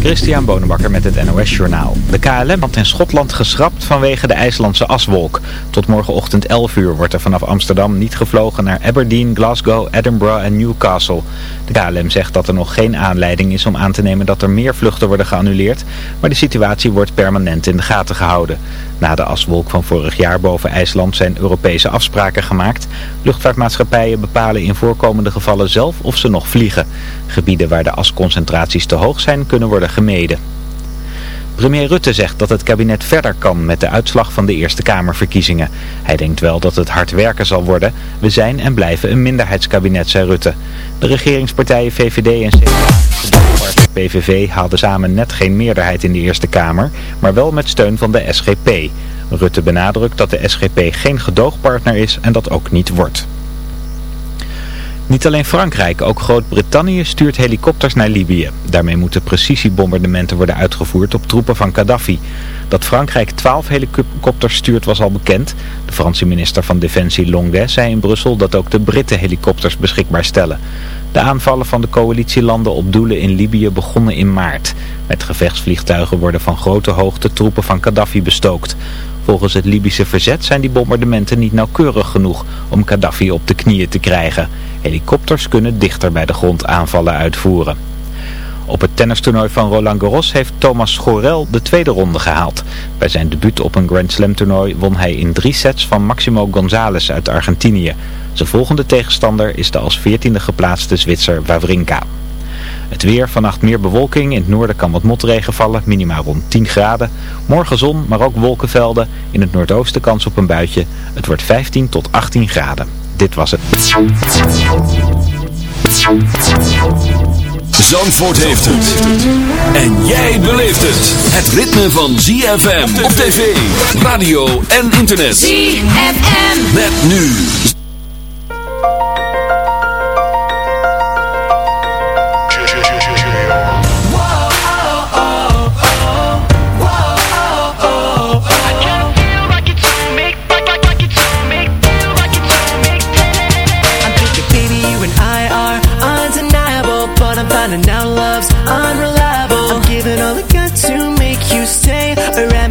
Christian Bonenbakker met het NOS Journaal. De KLM had in Schotland geschrapt vanwege de IJslandse aswolk. Tot morgenochtend 11 uur wordt er vanaf Amsterdam niet gevlogen naar Aberdeen, Glasgow, Edinburgh en Newcastle. De KLM zegt dat er nog geen aanleiding is om aan te nemen dat er meer vluchten worden geannuleerd. Maar de situatie wordt permanent in de gaten gehouden. Na de aswolk van vorig jaar boven IJsland zijn Europese afspraken gemaakt. Luchtvaartmaatschappijen bepalen in voorkomende gevallen zelf of ze nog vliegen. Gebieden waar de asconcentraties te hoog zijn kunnen worden gemeden. Premier Rutte zegt dat het kabinet verder kan met de uitslag van de Eerste Kamerverkiezingen. Hij denkt wel dat het hard werken zal worden. We zijn en blijven een minderheidskabinet, zei Rutte. De regeringspartijen VVD en CDA, de PVV haalden samen net geen meerderheid in de Eerste Kamer, maar wel met steun van de SGP. Rutte benadrukt dat de SGP geen gedoogpartner is en dat ook niet wordt. Niet alleen Frankrijk, ook Groot-Brittannië stuurt helikopters naar Libië. Daarmee moeten precisiebombardementen worden uitgevoerd op troepen van Gaddafi. Dat Frankrijk 12 helikopters stuurt was al bekend. De Franse minister van Defensie Longuet zei in Brussel dat ook de Britten helikopters beschikbaar stellen. De aanvallen van de coalitielanden op doelen in Libië begonnen in maart. Met gevechtsvliegtuigen worden van grote hoogte troepen van Gaddafi bestookt. Volgens het Libische verzet zijn die bombardementen niet nauwkeurig genoeg om Gaddafi op de knieën te krijgen. Helikopters kunnen dichter bij de grond aanvallen uitvoeren. Op het tennistoernooi van Roland Garros heeft Thomas Schorel de tweede ronde gehaald. Bij zijn debuut op een Grand Slam toernooi won hij in drie sets van Maximo González uit Argentinië. Zijn volgende tegenstander is de als veertiende geplaatste Zwitser Wawrinka. Het weer, vannacht meer bewolking. In het noorden kan wat motregen vallen, minimaal rond 10 graden. Morgen zon, maar ook wolkenvelden. In het noordoosten kans op een buitje. Het wordt 15 tot 18 graden. Dit was het. Zandvoort heeft het. En jij beleeft het. Het ritme van ZFM op tv, radio en internet. ZFM. Met nu.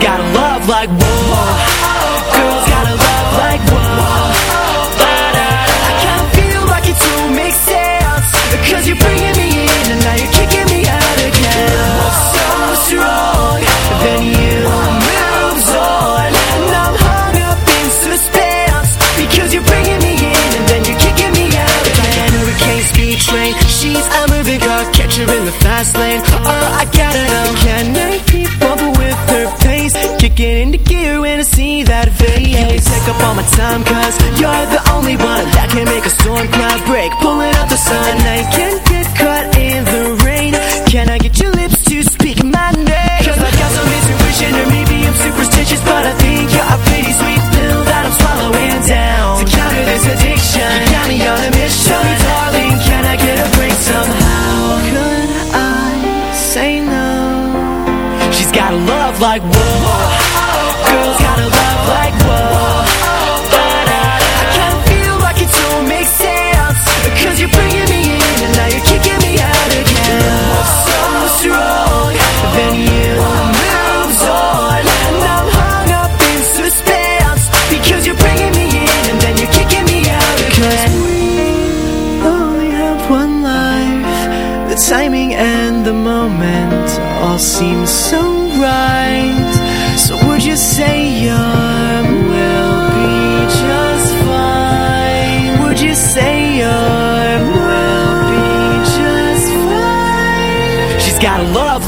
She's got a love like whoa. Girls got a love like whoa. I can't feel like it don't make sense. Cause you're bringing me in and now you're kicking me out again. So strong, then you moves on. And I'm hung up in suspense. Because you're bringing me in and then you're kicking me out again. Like Hurricane speed train, she's a moving car. Catch her in the fast lane. Oh, I gotta know. Can I Kicking into gear when I see that face. You can take up all my time cause you're the only one that can make a storm cloud break. Pulling up the sun, I can't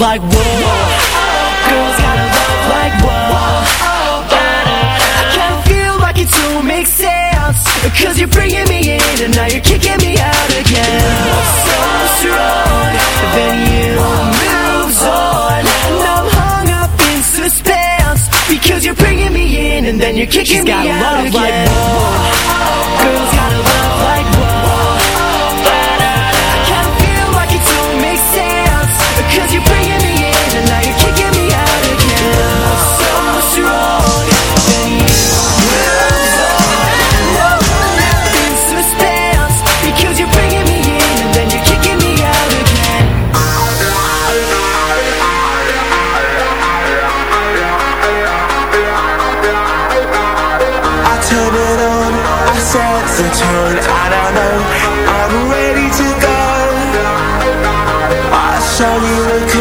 like whoa. whoa. Girls gotta love like whoa. Da, da. I kinda feel like it don't make sense. Cause you're bringing me in and now you're kicking me out again. So strong, then you moves on. And I'm hung up in suspense. Because you're bringing me in and then you're kicking She's me out again. Like whoa. the tone? I don't know. I'm ready to go. I'll show you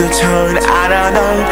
the tone, I don't know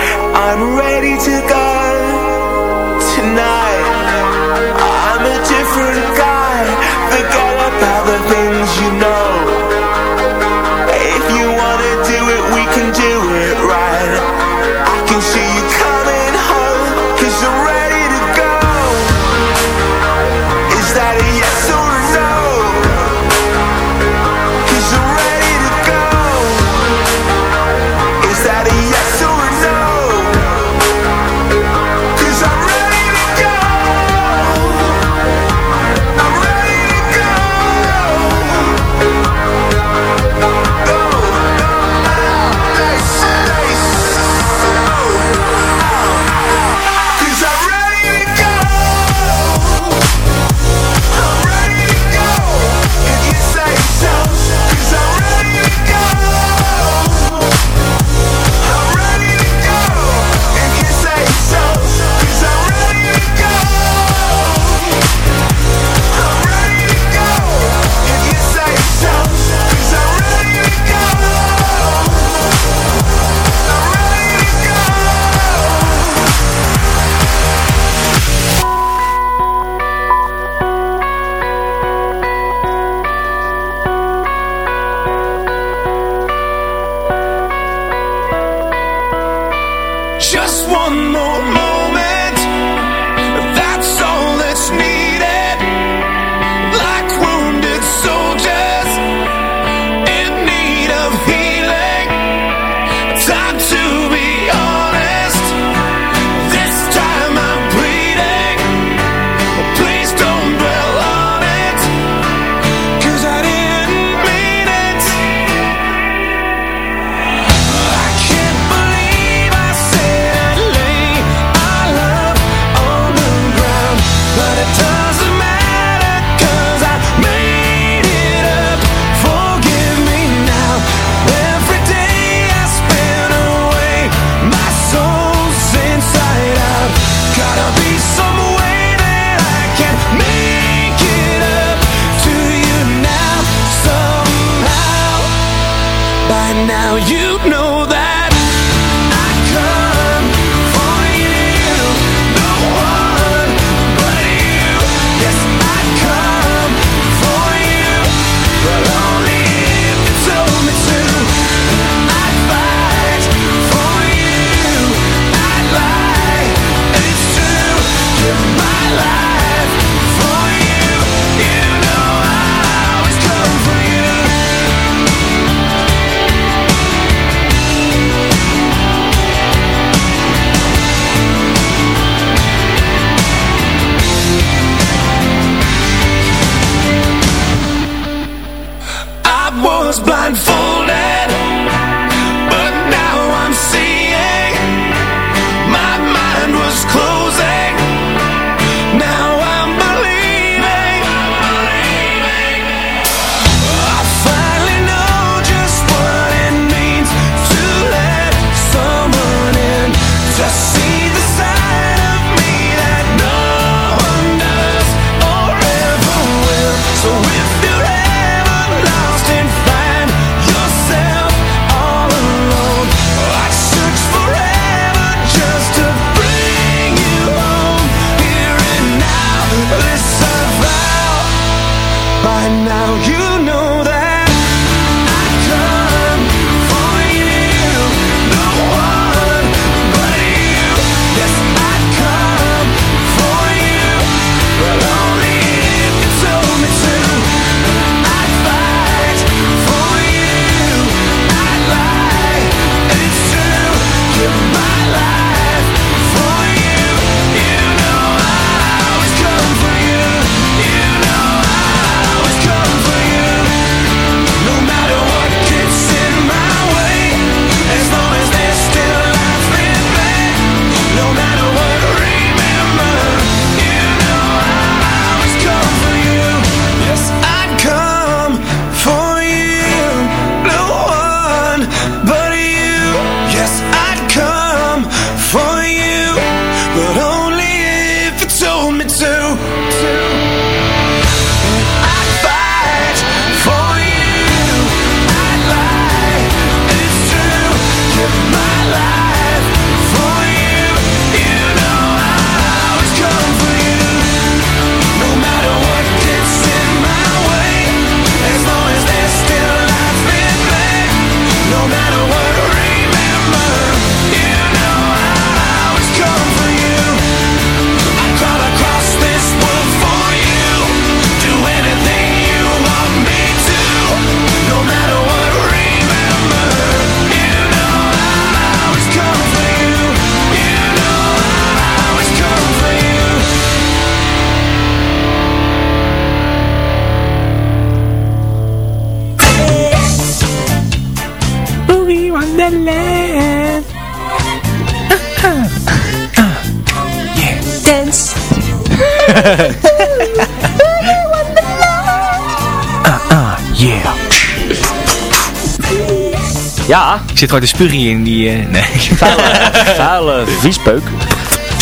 zit gewoon te spugen in die... Uh, nee. Vuile, vuile viespeuk.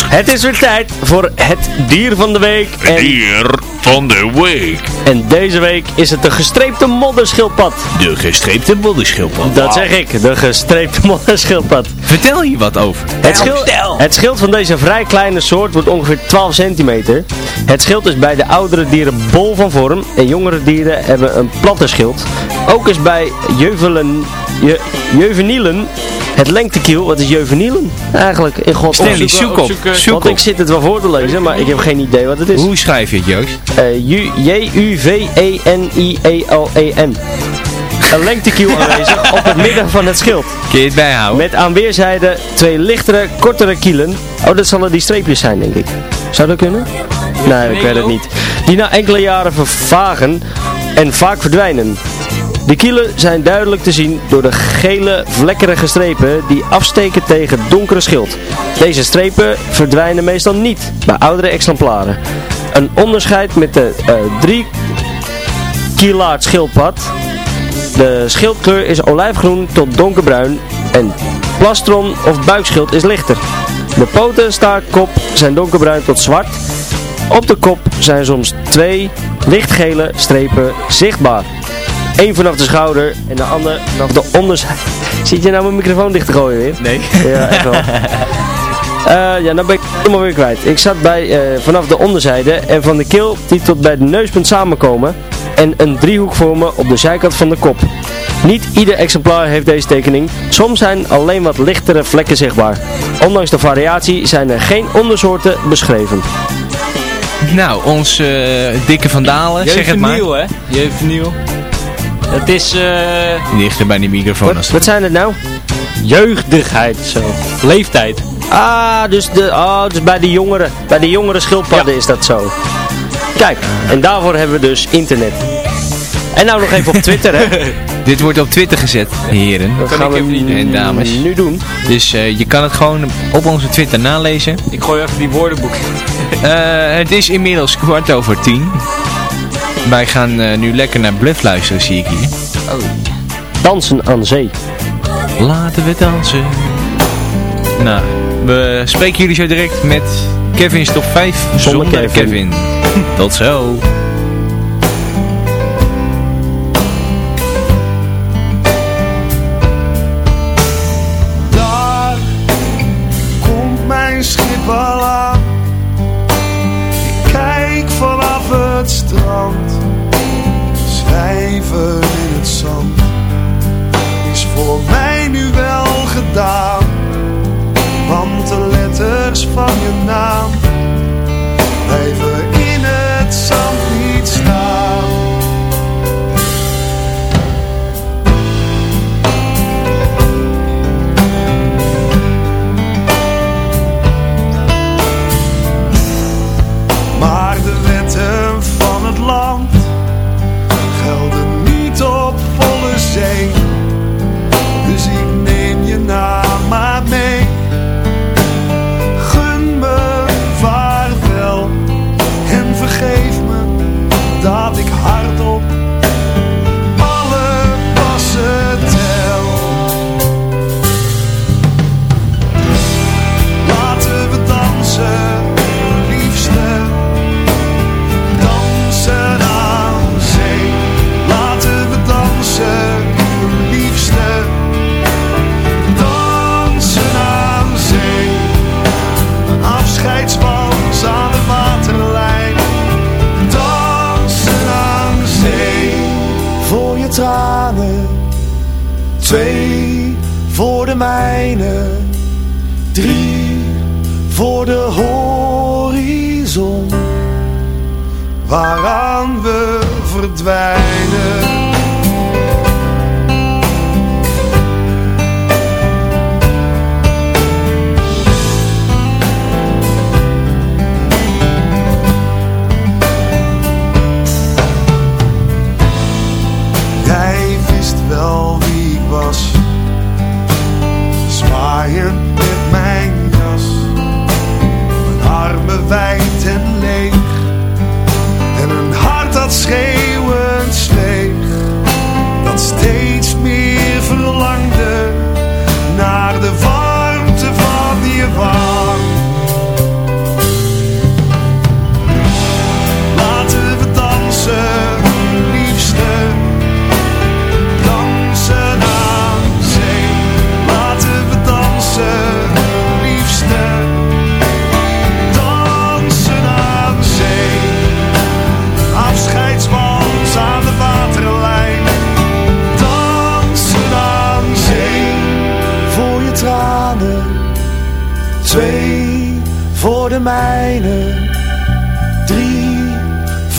Het is weer tijd voor het dier van de week. En... Dier van de week. En deze week is het de gestreepte modderschildpad. De gestreepte modderschildpad. Dat zeg ik, de gestreepte modderschildpad. Vertel hier wat over. Het schild, het schild van deze vrij kleine soort wordt ongeveer 12 centimeter. Het schild is bij de oudere dieren bol van vorm en jongere dieren hebben een platte schild. Ook is bij jeuvelen, je, juvenielen het lengtekiel, wat is juvenielen eigenlijk in God Stanley, zoek op. Want ik zit het wel voor te lezen, maar ik heb geen idee wat het is. Hoe schrijf je het, Joost? Uh, J-U-V-E-N-I-E-L-E-N. Een lengtekiel aanwezig op het midden van het schild. Kun je het bijhouden? Met aan weerszijden twee lichtere, kortere kielen. Oh, dat zullen die streepjes zijn, denk ik. Zou dat kunnen? Nee, ik weet het niet. Die na enkele jaren vervagen en vaak verdwijnen. De kielen zijn duidelijk te zien door de gele vlekkerige strepen die afsteken tegen donkere schild. Deze strepen verdwijnen meestal niet bij oudere exemplaren. Een onderscheid met de uh, drie kielaard schildpad. De schildkleur is olijfgroen tot donkerbruin en plastron of buikschild is lichter. De poten, staart, kop zijn donkerbruin tot zwart. Op de kop zijn soms twee lichtgele strepen zichtbaar. Eén vanaf de schouder en de ander vanaf de onderzijde. Zit je nou mijn microfoon dicht te gooien weer? Nee. Ja, echt wel. Uh, ja, nou ben ik helemaal weer kwijt. Ik zat bij, uh, vanaf de onderzijde en van de keel die tot bij de neuspunt samenkomen en een driehoek vormen op de zijkant van de kop. Niet ieder exemplaar heeft deze tekening. Soms zijn alleen wat lichtere vlekken zichtbaar. Ondanks de variatie zijn er geen ondersoorten beschreven. Nou, ons uh, dikke vandalen, zeg het maar. hè? Jeugdvernieuw. Het is... Eh, uh... Dichter bij die microfoon. Wat, wat zijn het nou? Jeugdigheid, zo. Leeftijd. Ah, dus, de, ah, dus bij de jongeren. Bij de jongere schildpadden is dat zo. Kijk, en daarvoor hebben we dus internet. En nou nog even op Twitter, hè. Dit wordt op Twitter gezet, heren. Dat gaan we niet en dames. nu doen. Dus eh, je kan het gewoon op onze Twitter nalezen. Ik gooi even die woordenboek. Eh, het is inmiddels kwart over tien. Wij gaan eh, nu lekker naar Bluff luisteren, zie ik hier. Oh. Dansen aan zee. Laten we dansen. Nou, we spreken jullie zo direct met Kevin's Top 5 zonder, Kevin. Kevin. Tot zo.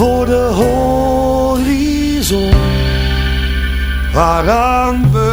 voor de horizon waaraan we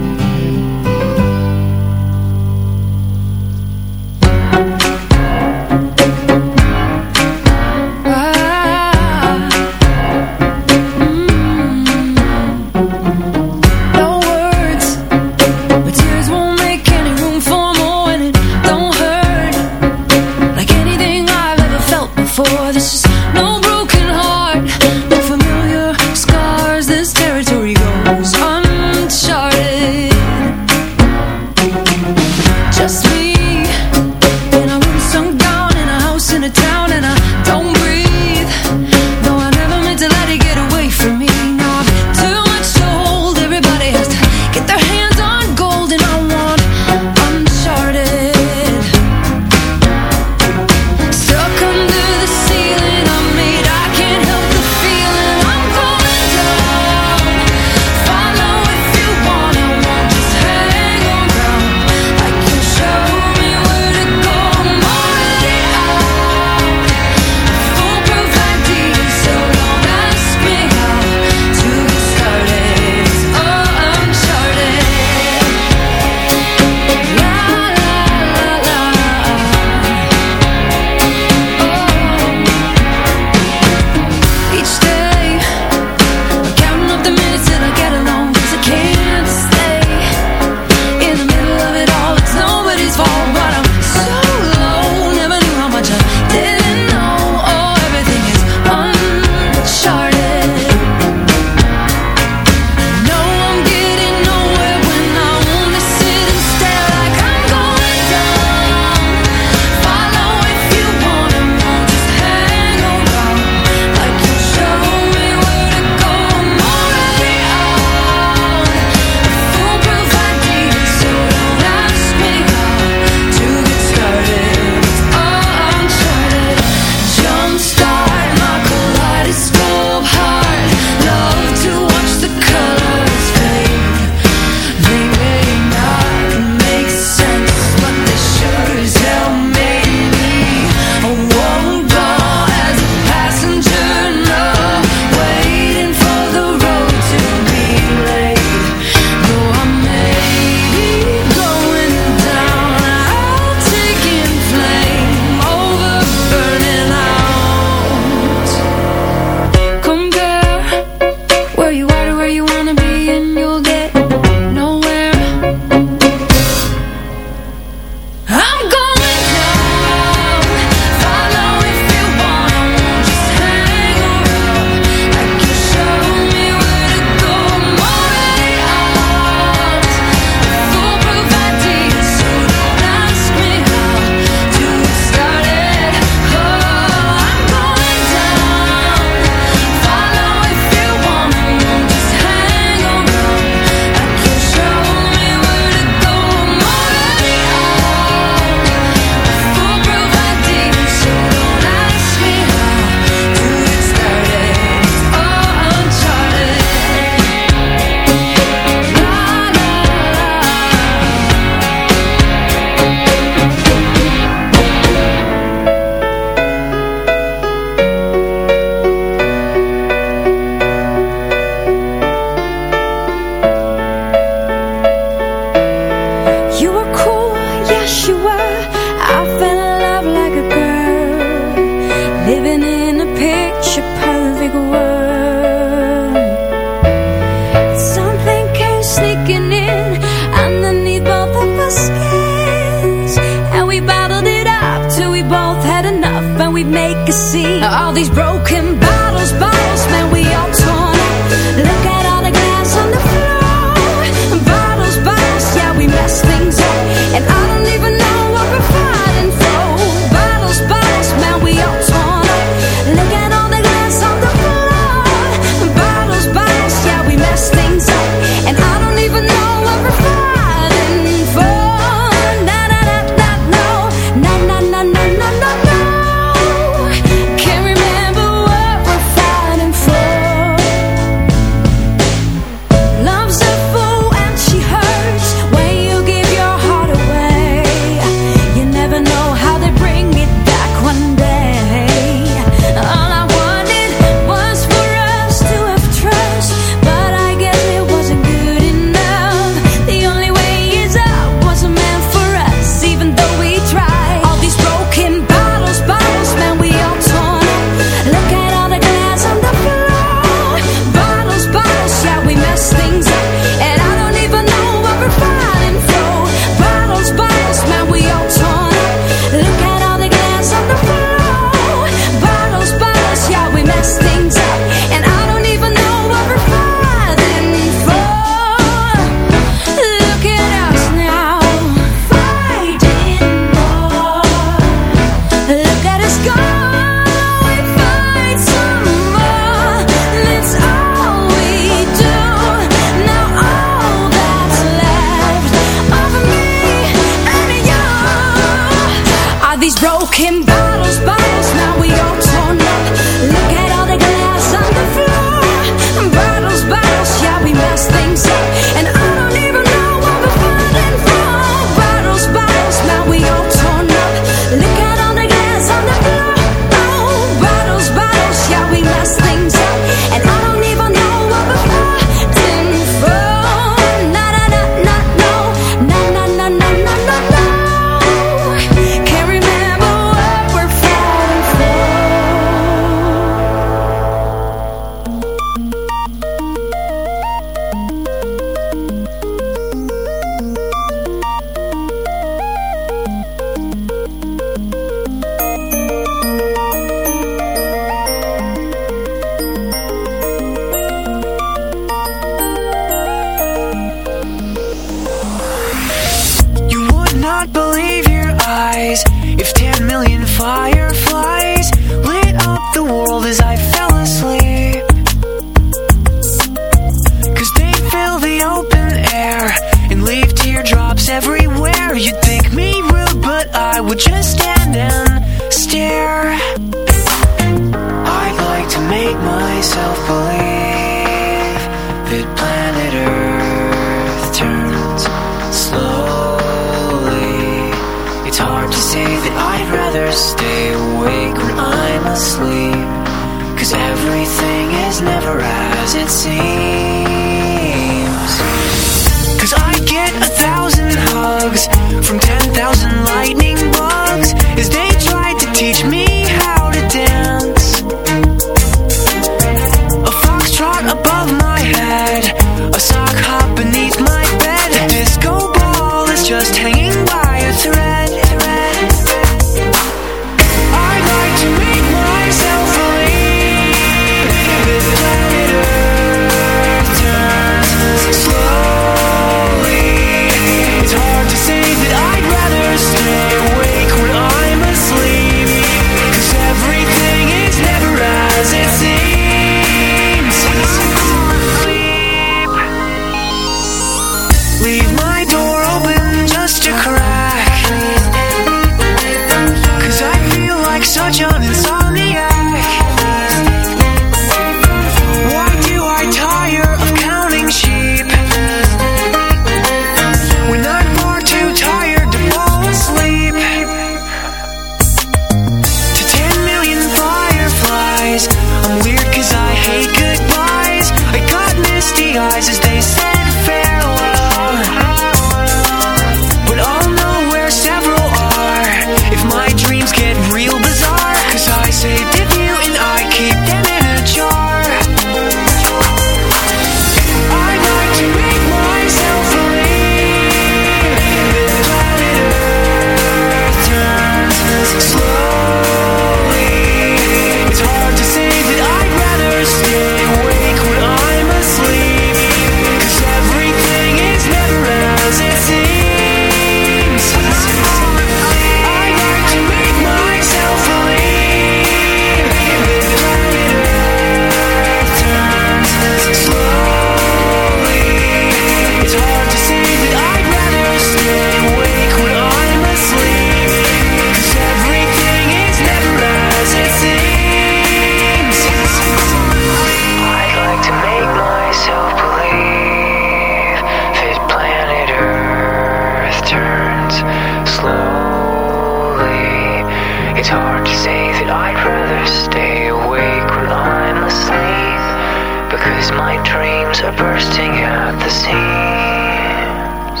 Because my dreams are bursting at the seams.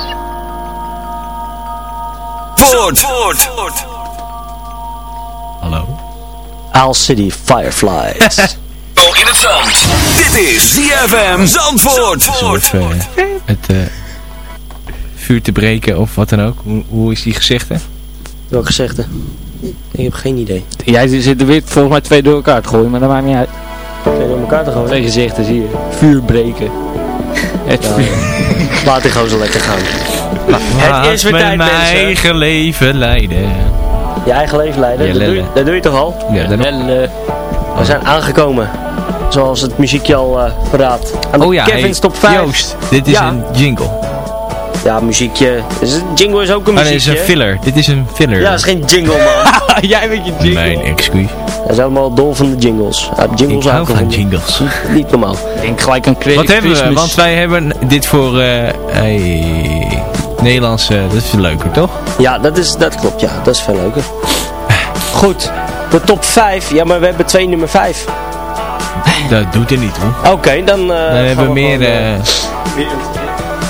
Zandvoort. Hallo. Owl City Fireflies. Oh, in het zand. Dit is ZFM Zandvoort. Zo even eh, het eh, vuur te breken of wat dan ook. Hoe, hoe is die gezegde? Welke gezegde? Ik heb geen idee. Jij zit er weer volgens mij twee door elkaar te gooien, maar dat maakt niet uit. Door elkaar te gooien. Twee gezichten zie je. Vuur breken. Het Ja. vuur. Laat die gewoon zo lekker gaan. Het is weer met tijd, mijn mensen. eigen leven leiden. Je eigen leven leiden, Ja, dat, doe je, lellen. dat doe je toch al? Ja, dan En, eh, We zijn aangekomen. Zoals het muziekje al eh verraadt. Aan de Oh ja, Kevin's hey, top 5. Joost, dit is Ja. een jingle. Ja, muziekje. Is het- jingle is ook een Oh nee, dit is muziekje. een filler. Dit is een filler. ja, dat is geen jingle man. jij met je jingle. Mijn excuus. Hij is helemaal dol van de jingles. Heeft jingles Ik hou van jingles. Niet, niet normaal. Ik denk gelijk aan Chris- Wat hebben we? Want wij hebben dit voor eh hey, Nederlands, eh, dat is veel leuker toch? Ja, dat, is, dat klopt. Ja, dat is veel leuker. Goed. De top 5. Ja, maar we hebben twee nummer 5. Dat doet er niet hoor. Oké, dan... eh, We gaan hebben we meer, gewoon, eh, eh,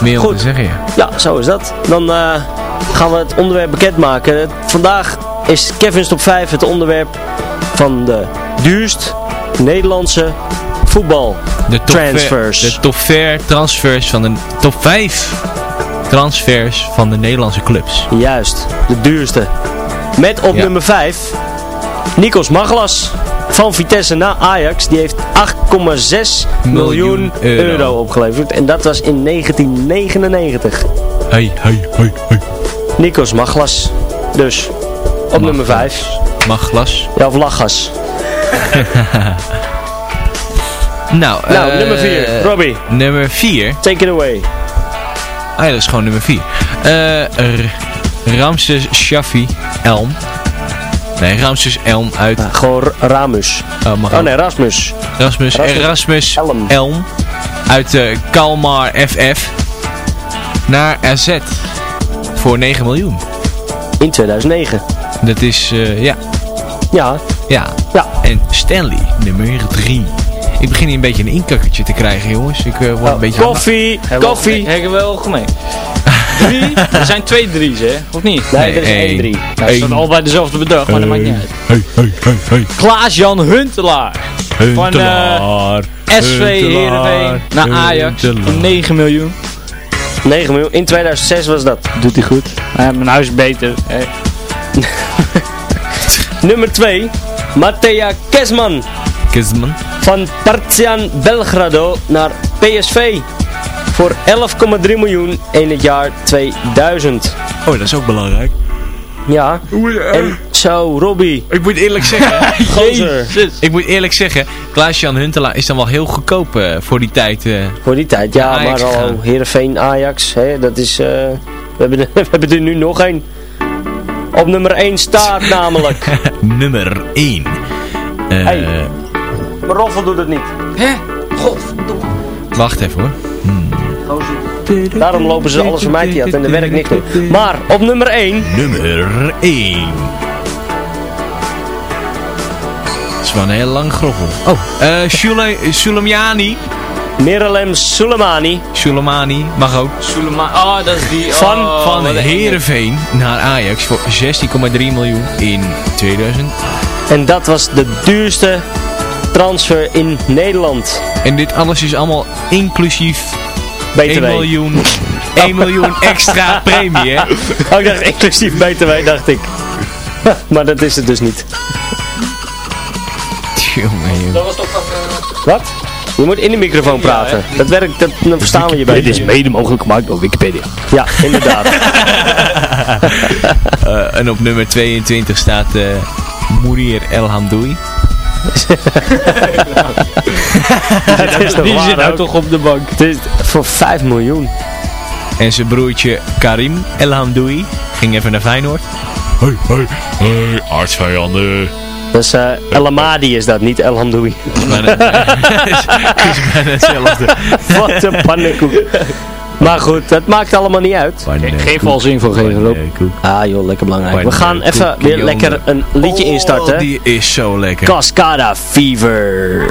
meer om Goed. te zeggen ja. Ja, zo is dat. Dan eh, gaan we het onderwerp bekendmaken. Vandaag is Kevin's top 5 het onderwerp van de duurst Nederlandse voetbal. De top Transfers. De top 5 transfers van de top 5 transfers van de Nederlandse clubs. Juist, de duurste. Met op Ja. nummer 5 Nikos Maglas van Vitesse naar Ajax. Die heeft 8,6 miljoen euro. euro. opgeleverd. En dat was in 1999. Hey, hey, hey, hey. Nikos Maglas. Dus op nummer 5. Mag glas. Ja, of Lachgas. Nou, Nou, eh, nummer 4. Robbie, Nummer 4. take it away. Ah ja, dat is gewoon nummer 4. Ramses Shaffi Elm. Nee, Ramses Elm uit... Ja, gewoon Ramus. Oh, mag Oh nee, Rasmus. Rasmus, Rasmus Erasmus Elm. Elm. Uit eh Kalmar FF. Naar AZ. Voor 9 miljoen. In 2009. Dat is, eh, ja, Ja, ja. ja. En Stanley, nummer 3. Ik begin hier een beetje een inkakkertje te krijgen, jongens. Ik eh, word een beetje... Koffie, Hebben koffie. Hebben we wel gemeen. Drie? Er zijn twee drie's, hè? Of niet? Nee, er is één. 1-3. Nou, staat al bij dezelfde bedrag, maar dat maakt niet uit. Hey, hey, hey, hey. Klaas-Jan Huntelaar. Van eh, Huntelaar, SV Heerenveen naar Ajax. Huntelaar. Voor 9 miljoen. 9 miljoen. In 2006 was dat. Doet hij goed. Ja, mijn huis is beter. hè. Nummer 2. Mattea Kesman. Kisman. Van Partizan Belgrado naar PSV. Voor 11,3 miljoen in het jaar 2000. Oh, dat is ook belangrijk. Ja. En zo, Robbie. Ik moet eerlijk zeggen, Gozer. ik moet eerlijk zeggen, Klaas-Jan Huntelaar is dan wel heel goedkoop eh, voor die tijd. eh. Voor die tijd. Ja, maar al. Heerenveen, Ajax. Hè, dat is... eh, we, hebben er, we hebben er nu nog één. Op nummer 1 staat namelijk. nummer 1. Eh Hey. Maar Roffel doet het niet. Wacht even hoor. Daarom lopen ze alles van mij te en dat werkt niet meer. Maar op nummer 1. Nummer 1. Dat is wel een hele lange groffel. Oh, eh Shule- Miralem Soleimani. Soleimani mag ook. Sulema oh, dat is die. Van- oh, Van wat een Heerenveen naar Ajax voor 16,3 miljoen in 2000. En dat was de duurste transfer in Nederland. En dit alles is allemaal inclusief BTW. 1 miljoen, 1 miljoen extra premie, hè? Oh, ik dacht inclusief BTW, dacht ik. maar dat is het dus niet. Jongen, jongen. Dat was toch eh, Wat? Je moet in de microfoon praten. dat werkt, dat, dan verstaan we je beter. Dit is mede mogelijk gemaakt door Wikipedia. Ja, inderdaad. Eh, en op nummer 22 staat eh Mounir El Hamdoui. Die zit nou ook? toch op de bank. Het is voor 5 miljoen. En zijn broertje Karim El Hamdoui ging even naar Feyenoord. Hoi, hoi, hoi, artsvijanden. Dat is eh El Amadi is dat, niet El Hamdoui. Maar dat is bijna hetzelfde. Wat een pannenkoek. Maar goed, dat maakt allemaal niet uit. Geen valse info geven, Rob. Ah joh, lekker belangrijk. We gaan even weer lekker een liedje instarten. Oh, die is zo lekker. Cascada Fever.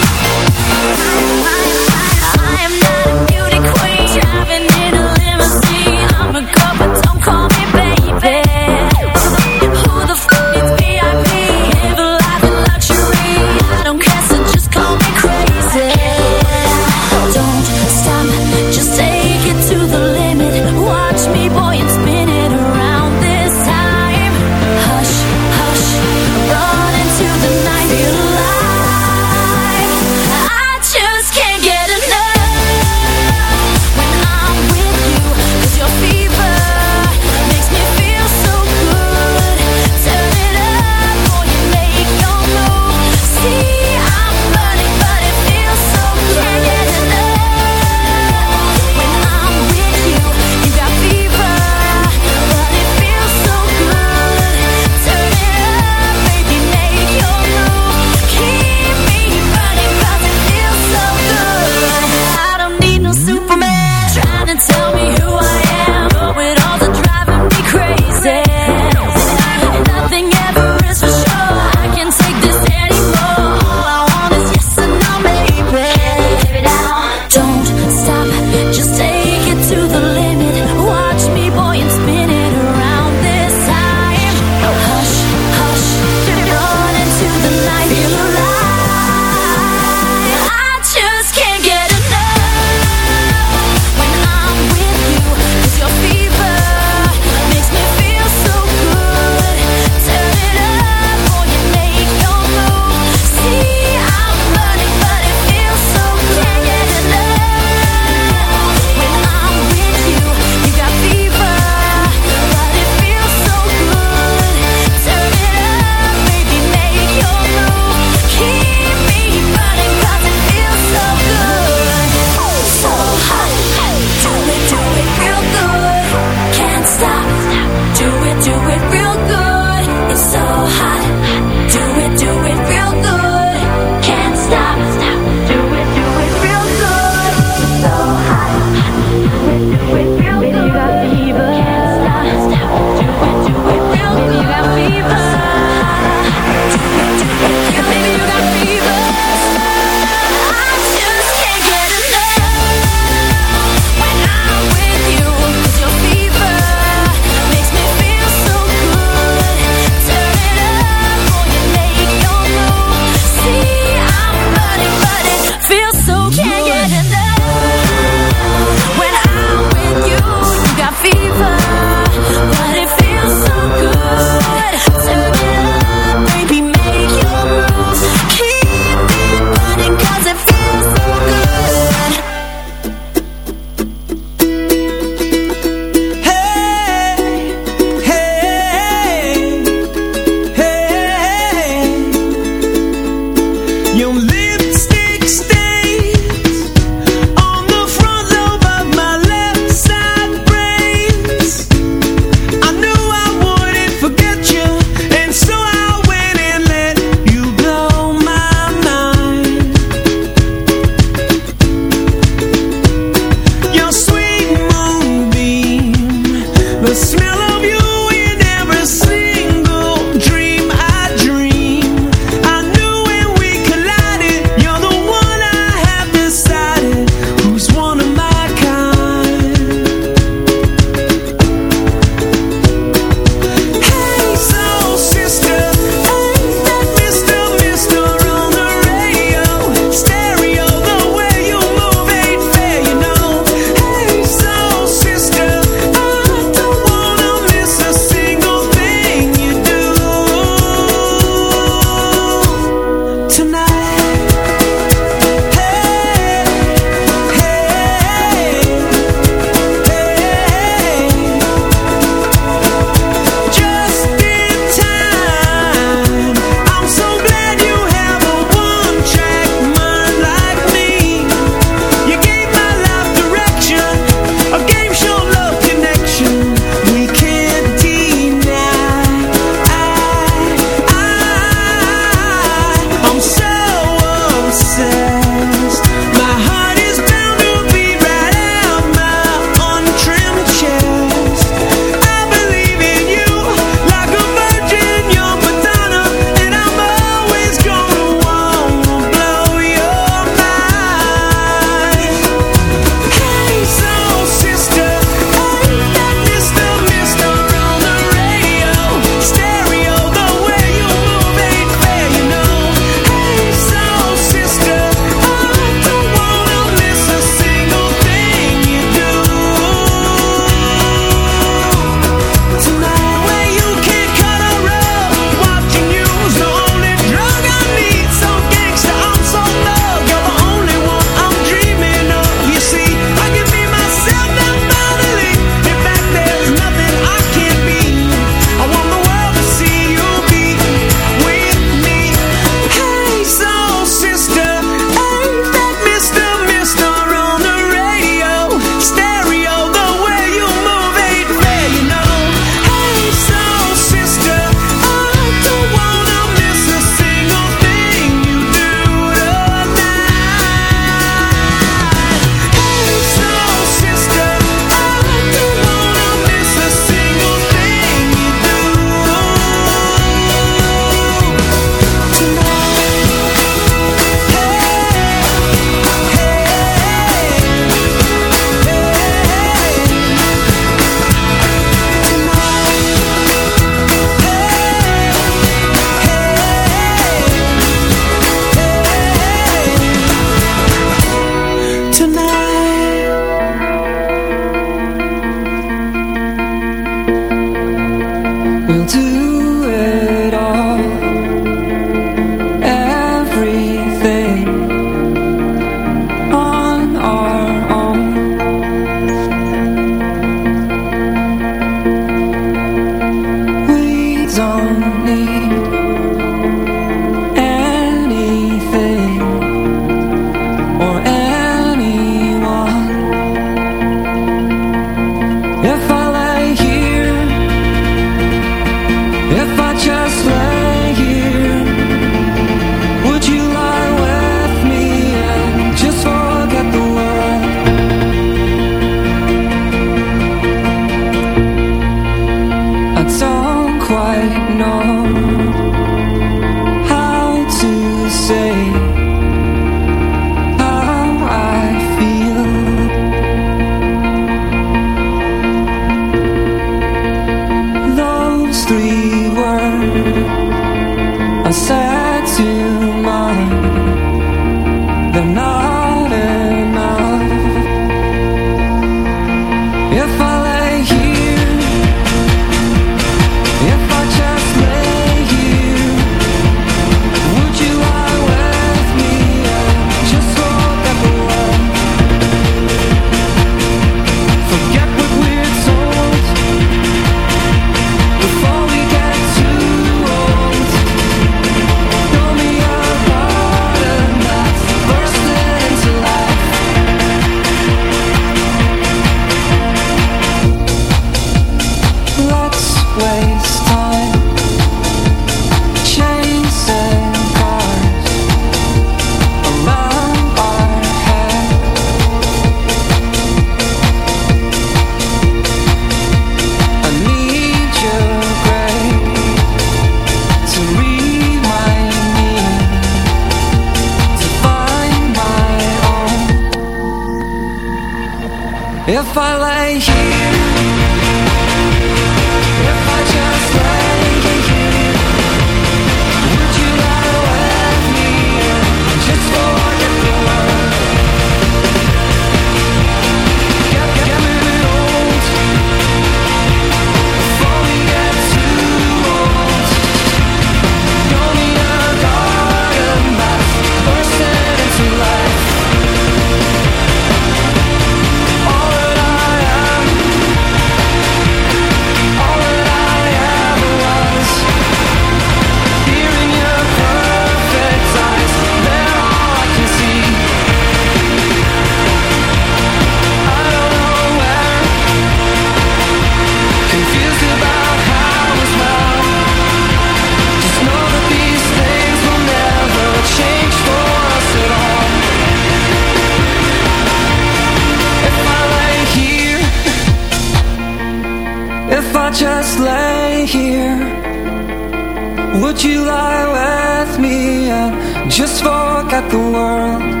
You lie with me and just forget the world?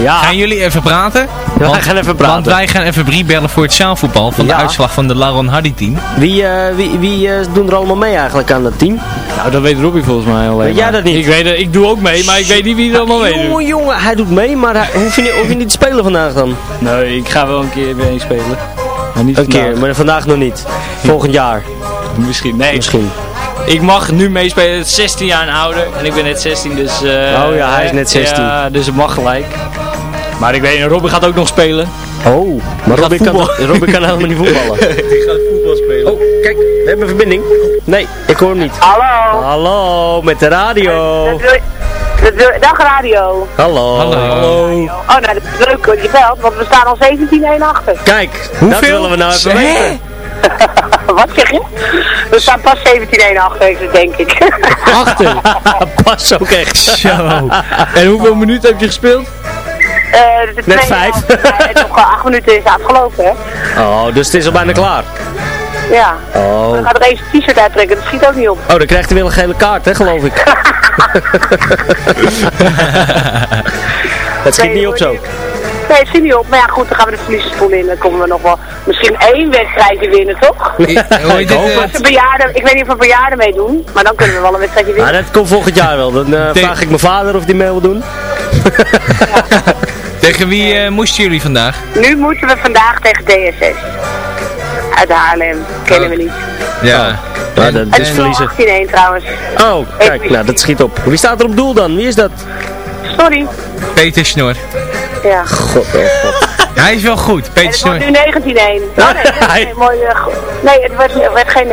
Ja. Gaan jullie even praten? wij Want- gaan even praten. Want wij gaan even briebellen voor het zaalvoetbal van Ja. de uitslag van de Laron Hardy team. Wie, eh, wie, wie eh, doen er allemaal mee eigenlijk aan het team? Nou, dat weet Robbie volgens mij alleen Weet jij dat niet? Ik, weet, het- ik doe ook mee, maar ik weet niet wie er allemaal mee doet. Jongen, jongen, hij doet mee, maar hij, hoef, je, niet- hoef je niet te spelen vandaag dan? Nee, ik ga wel een keer weer eens spelen. Maar niet Een vandaag. keer, maar vandaag nog niet. Volgend jaar, Misschien. Nee, misschien. Ik mag nu meespelen. Het is 16 jaar en ouder. En ik ben net 16, dus... eh, Oh ja, hij is net 16. Ja, dus het mag gelijk. Maar ik weet niet, Robbie gaat ook nog spelen. Oh, maar Robin kan. Robin kan helemaal niet voetballen. Die gaat voetbal spelen. Oh, kijk, we hebben een verbinding. Nee, ik hoor hem niet. Hallo. Hallo, met de radio. Dat wil- dat wil- Dag radio. Hallo. Hallo. Oh, nou dat is leuk dat je belt, want we staan al 17-1 achter. Kijk, dat Hoeveel? willen we nou even weten. Wat zeg je? We staan pas 17-1 achter, denk ik. Achter. Pas ook echt. Zo. En hoeveel minuten heb je gespeeld? Eh, de Net vijf. en nog eh, acht minuten is afgelopen, hè? Oh, dus het is al bijna klaar. Ja. Oh. Dan gaat er eens een t-shirt uittrekken, dat schiet ook niet op. Oh, dan krijgt hij weer een gele kaart, hè, geloof ik. Het schiet Nee, niet op zo. Nee, het schiet niet op. Maar ja, goed, dan gaan we de verliezerspool in. Dan komen we nog wel misschien één wedstrijdje winnen, toch? Dit, eh, bejaarden, ik weet niet of we bejaarden meedoen, maar dan kunnen we wel een wedstrijdje Maar winnen. dat komt volgend jaar wel. Dan eh, vraag ik mijn vader of die mee wil doen. Tegen wie eh, moesten jullie vandaag? Nu moeten we vandaag tegen DSS. Uit Haarlem. Kennen we niet. Ja. Ja, dat Het is verliezen. 18-1 trouwens. Oh, kijk, nou dat schiet op. Wie staat er op doel dan? Wie is dat? Sorry. Peter Snor. Ja. God, oh god. Hij is wel goed, Peter het Snor. wordt nu 19-1. Oh, nee, nee, nee, mooi, goed. nee, het werd, het werd geen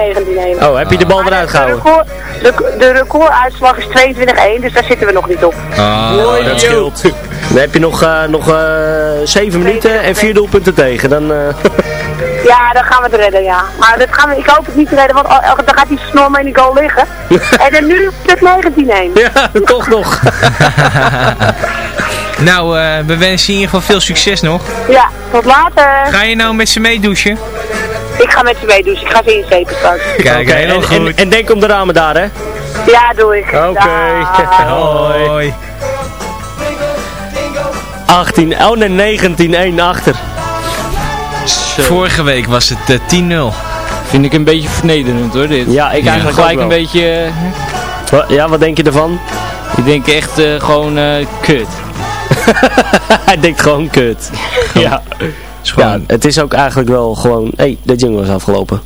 19-1. Oh, heb je de bal eruit De, gehouden? record, de, de recorduitslag is 22-1, dus daar zitten we nog niet op. Ah, dat scheelt. Dan heb je nog, eh, nog eh, 7 minuten en 4 doelpunten tegen. Dan, eh, Ja, dan gaan we het redden, ja. Maar dat gaan we, ik hoop het niet te redden, want al- dan gaat die snor mee in die goal liggen. en dan nu is het 19-1. ja, toch nog. Nou, eh, we wensen in ieder geval veel succes nog. Ja, tot later. Ga je nou met ze meedouchen? Ik ga met ze mee, dus ik ga ze inzepen straks. Kijk, Oké, helemaal en, goed. en denk om de ramen daar, hè? Ja, doe ik. Oké. Dag. Hoi. 18, oh nee, 19, 1 achter. Vorige week was het eh, 10-0. Vind ik een beetje vernederend hoor dit. Ja, ik eigenlijk Gelijk ook een beetje, eh, Ja, wat denk je ervan? ik denk echt eh, gewoon eh, kut. Hij denkt gewoon kut. ja. Is ja, het is ook eigenlijk wel gewoon... Hé, hey, de jingle is afgelopen.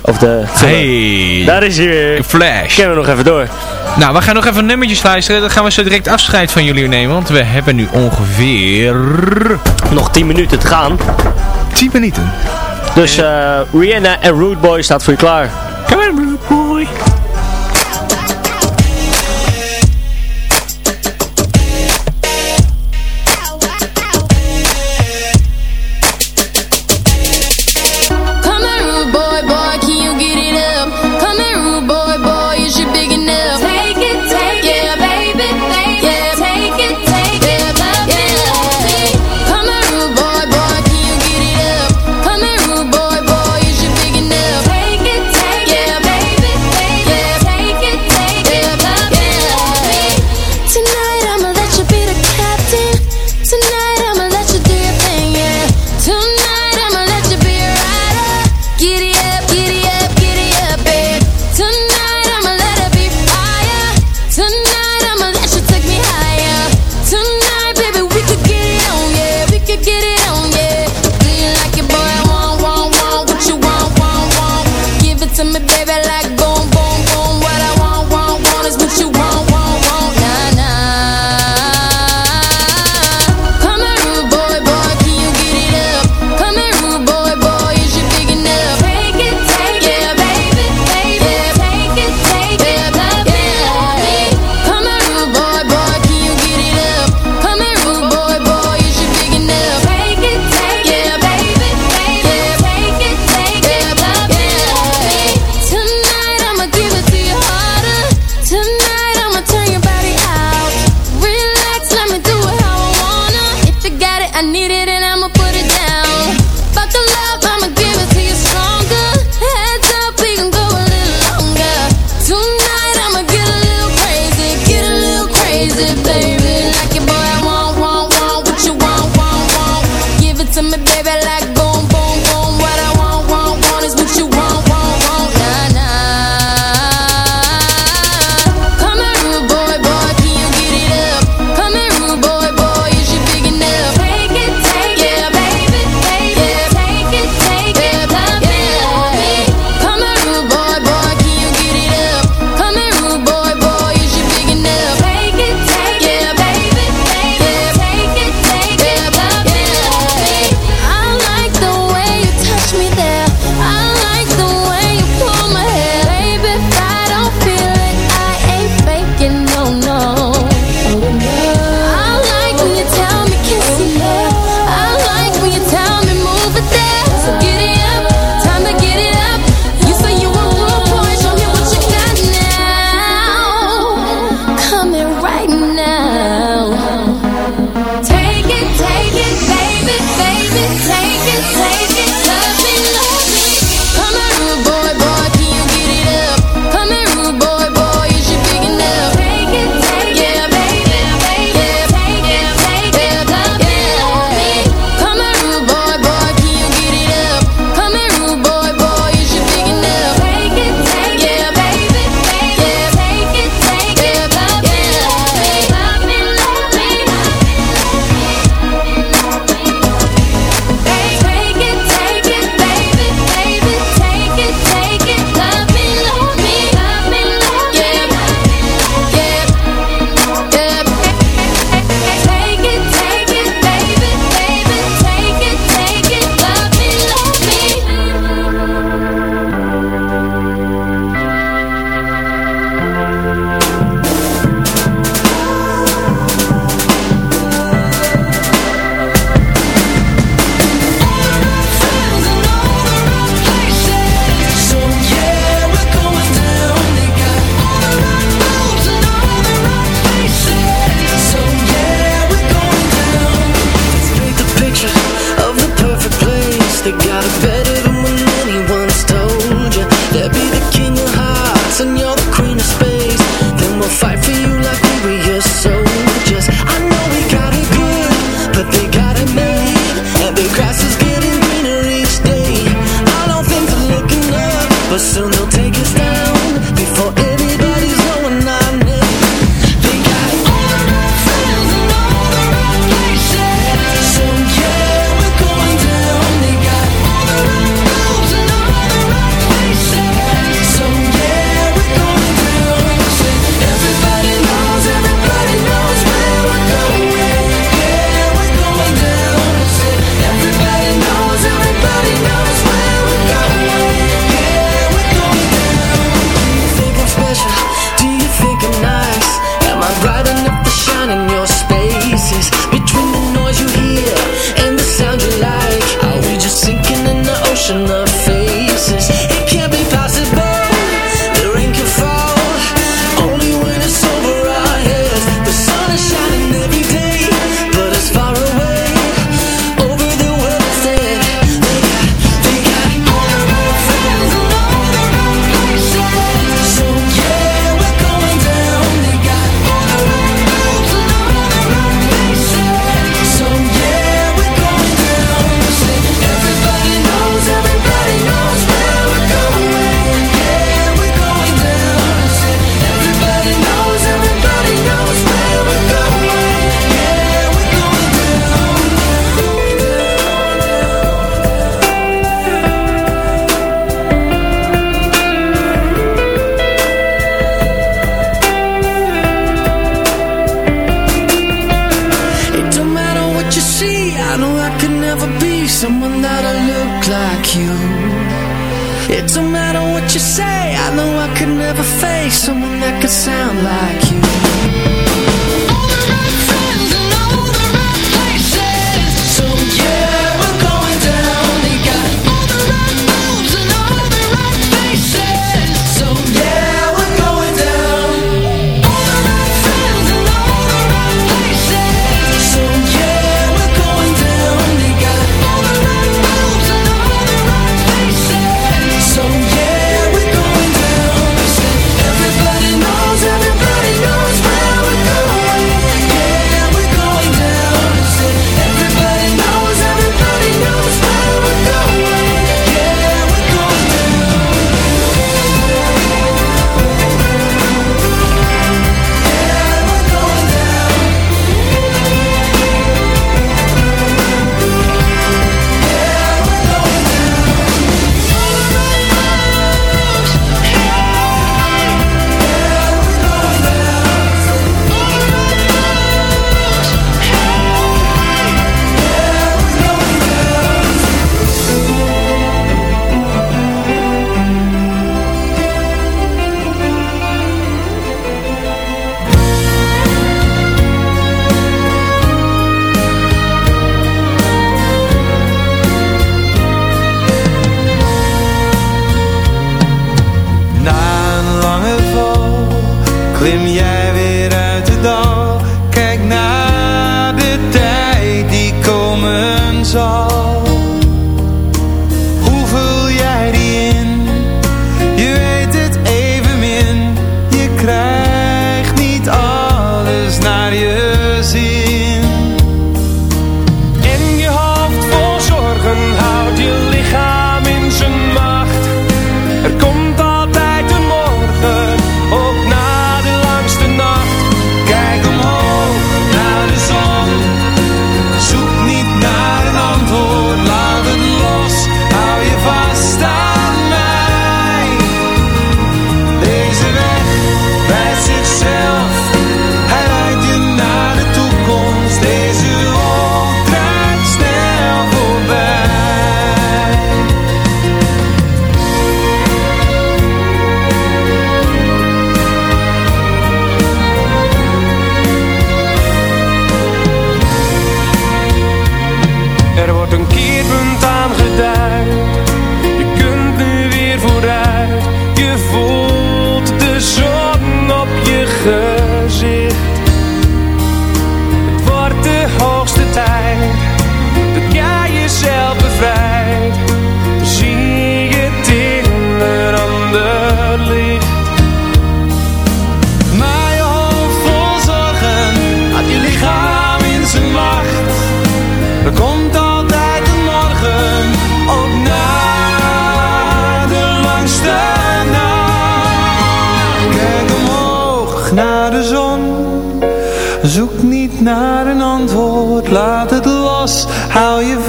Of de... Hey, Daar is hij weer. Flash. Kennen we nog even door. Nou, we gaan nog even nummertjes luisteren. Dan gaan we zo direct afscheid van jullie nemen. Want we hebben nu ongeveer Nog 10 minuten te gaan. 10 minuten. Dus eh, Rihanna en Rude Boy staat voor je klaar. Come on, rude boy.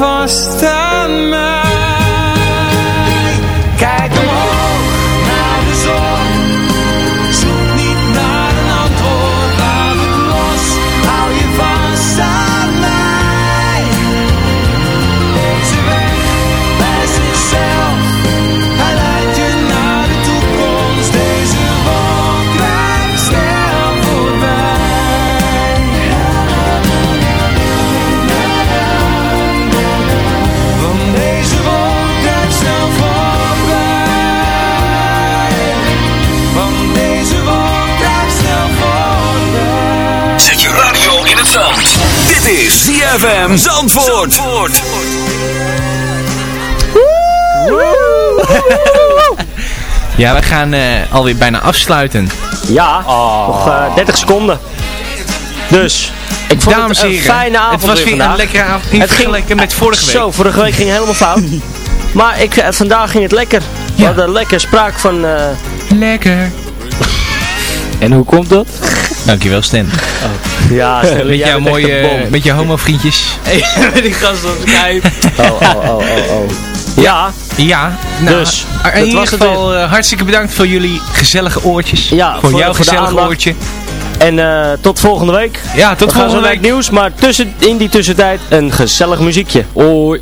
vast aan mij FM Zandvoort. Ja, we gaan uh, alweer bijna afsluiten. Ja, oh. nog eh, 30 seconden. Dus, ik vond Dames het een heren, fijne avond Het was weer, een lekkere avond, het ging lekker met vorige week. Zo, vorige week ging helemaal fout. maar ik, eh, vandaag ging het lekker. We hadden lekker spraak van... Lekker. en hoe komt dat? Dankjewel, Stan. Ja, met jouw mooie, met je homo-vriendjes. met die gast op Skype. Oh, oh, oh, oh, oh. Ja. Ja. Nou, dus, in dat ieder was geval eh, hartstikke bedankt voor jullie gezellige oortjes. Ja, voor, voor jouw gezellig oortje. En eh, tot volgende week. Ja, tot volgende week. nieuws, maar tussen, in die tussentijd een gezellig muziekje. Hoi.